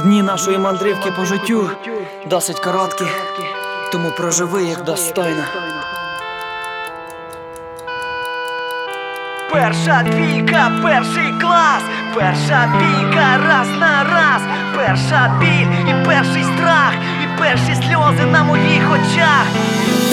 Дні нашої мандрівки по життю досить короткі, тому проживи їх достойно. Перша двійка, перший клас, перша бійка, раз на раз, перша біль і перший страх, і перші сльози на моїх очах.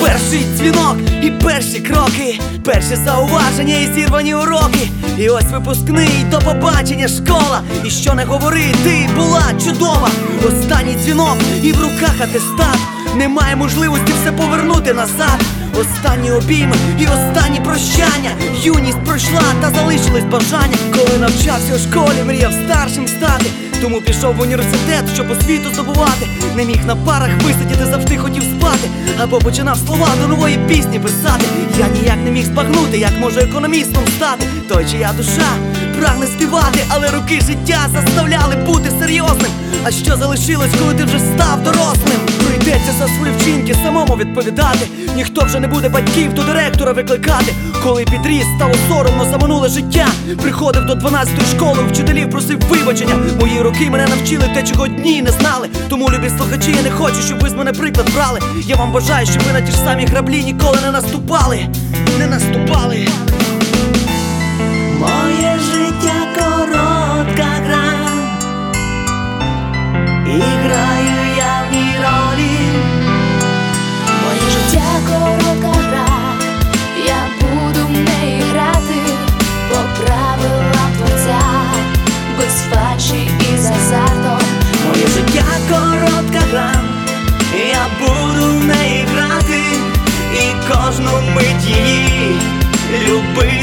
Перший дзвінок і перші кроки, перші зауваження і зірвані уроки. І ось випускний до побачення школа. І що не говори, ти була чудова. Останній дзвінок і в руках атестат. Немає можливості все повернути назад. Останні обійми і останні прощання. Юність пройшла та залишились бажання. Коли навчався у школі, мріяв старшим стати. Тому пішов в університет, щоб освіту здобувати. Не міг на парах висидіти, завжди. Або починав слова до нової пісні писати. Я ніяк не міг збагнути, як можу економістом стати. Той, чия душа прагне співати, але руки життя заставляли бути серйозним. А що залишилось, коли ти вже став дорослим? Прийдеться за свої вчинки самому відповідати. Ніхто вже не буде батьків до директора викликати. Коли підріс, стало соромно за минуле життя. Приходив до 12-ї школи, вчителів просив вибачення. Мої роки мене навчили те, чого дні не знали. Тому, любі слухачі, я не хочу, щоб ви з мене приклад брали. Я вам бажаю, щоб ви на ті ж самі граблі ніколи не наступали. Не наступали. Кожну мить її любити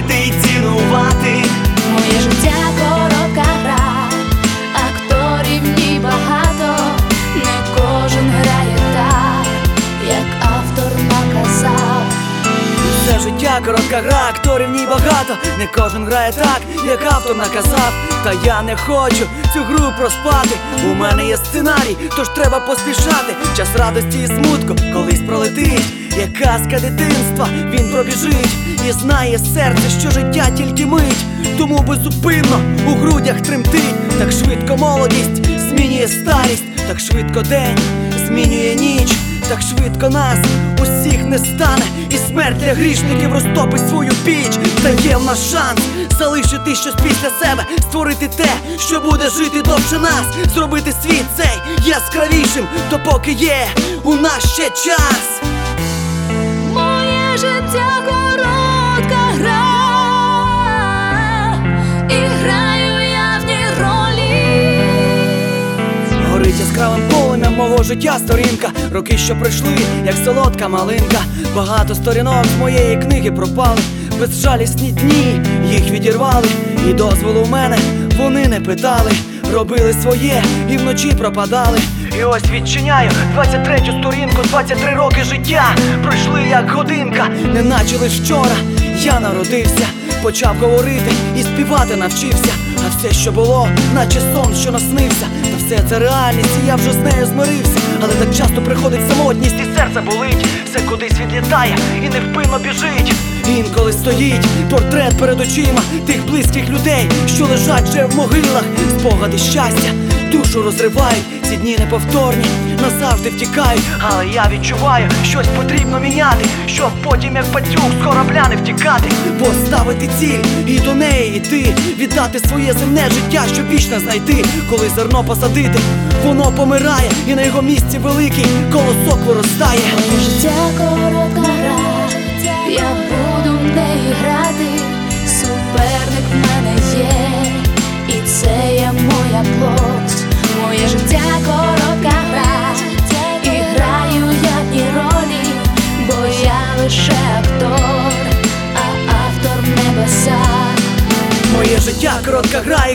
Коротка гра, акторів в ній багато. Не кожен грає так, як автор наказав. Та я не хочу цю гру проспати. У мене є сценарій, тож треба поспішати. Час радості і смутку колись пролетить. Як казка дитинства, він пробіжить і знає серце, що життя тільки мить. Тому безупинно у грудях тремтить. Так швидко молодість змінює старість, так швидко день змінює ніч. Так швидко нас усіх не стане, і смерть для грішників розтопить свою піч. Та є в нас шанс залишити щось після себе, створити те, що буде жити довше нас, зробити світ цей яскравішим, допоки є у нас ще час. Моє життя коротка життя сторінка. Роки, що пройшли, як солодка малинка. Багато сторінок з моєї книги пропали. Безжалісні дні їх відірвали. І дозволу в мене вони не питали. Робили своє і вночі пропадали. І ось відчиняю 23 сторінку, 23 роки життя. Пройшли як годинка, неначе лиш вчора. Я народився, почав говорити і співати навчився. А все, що було, наче сон, що наснився. Та все це реальність, і я вже з нею змирився. Але так часто приходить самотність, і серце болить. Все кудись відлітає і невпинно біжить. Інколи стоїть портрет перед очима тих близьких людей, що лежать вже в могилах. Спогади щастя, душу розривають, ці дні неповторні, назавжди втікаю, Але я відчуваю, щось потрібно міняти, щоб потім, як пацюк, з корабля не втікати. Поставити ціль і до неї йти, віддати своє земне життя, щоб вічно знайти, коли зерно посадити, воно помирає, і на його місці великий колосок виростає. Життя коротка гра,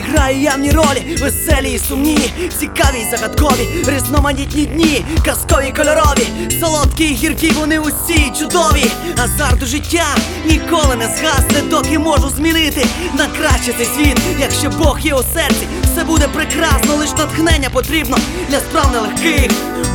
гра, граю явні ролі Веселі і сумні, цікаві й загадкові, різноманітні дні, казкові кольорові, солодкі й гіркі, вони усі чудові. Азарт у життя ніколи не згасне, доки можу змінити на краще цей світ. Якщо Бог є у серці, все буде прекрасно, натхнення потрібно для справ нелегких.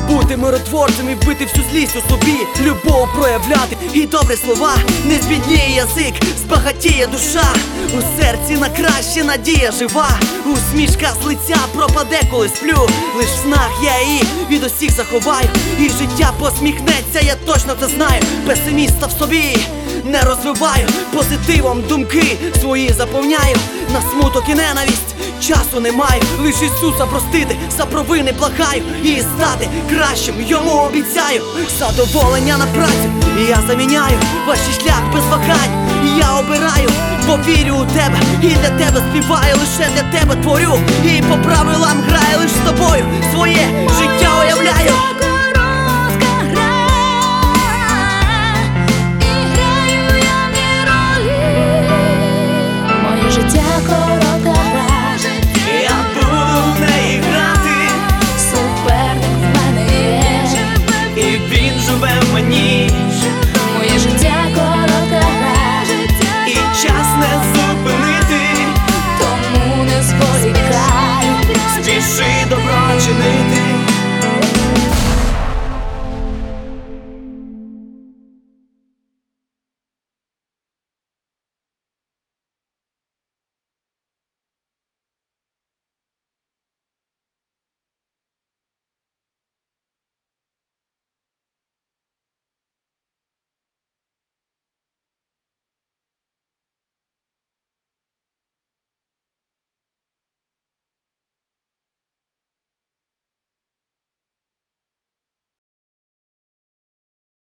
Бути миротворцем і вбити всю злість у собі, любов проявляти і добрі слова, не збідніє язик, збагатіє душа. У серці на краще надія жива. Усмішка з лиця пропаде, коли сплю. Лиш в снах я її від усіх заховаю. І життя посміхнеться, я точно це знаю. Песиміста в собі не розвиваю, позитивом думки свої заповняю. На смуток і ненависть часу немає. Лиш Ісуса простити, за провини благаю і стати кращим йому обіцяю. Задоволення на працю я заміняю ваші шлях без вагань. Я обираю, бо вірю у тебе і для тебе співаю, лише для тебе творю. І по правилам граю лиш з тобою своє життя.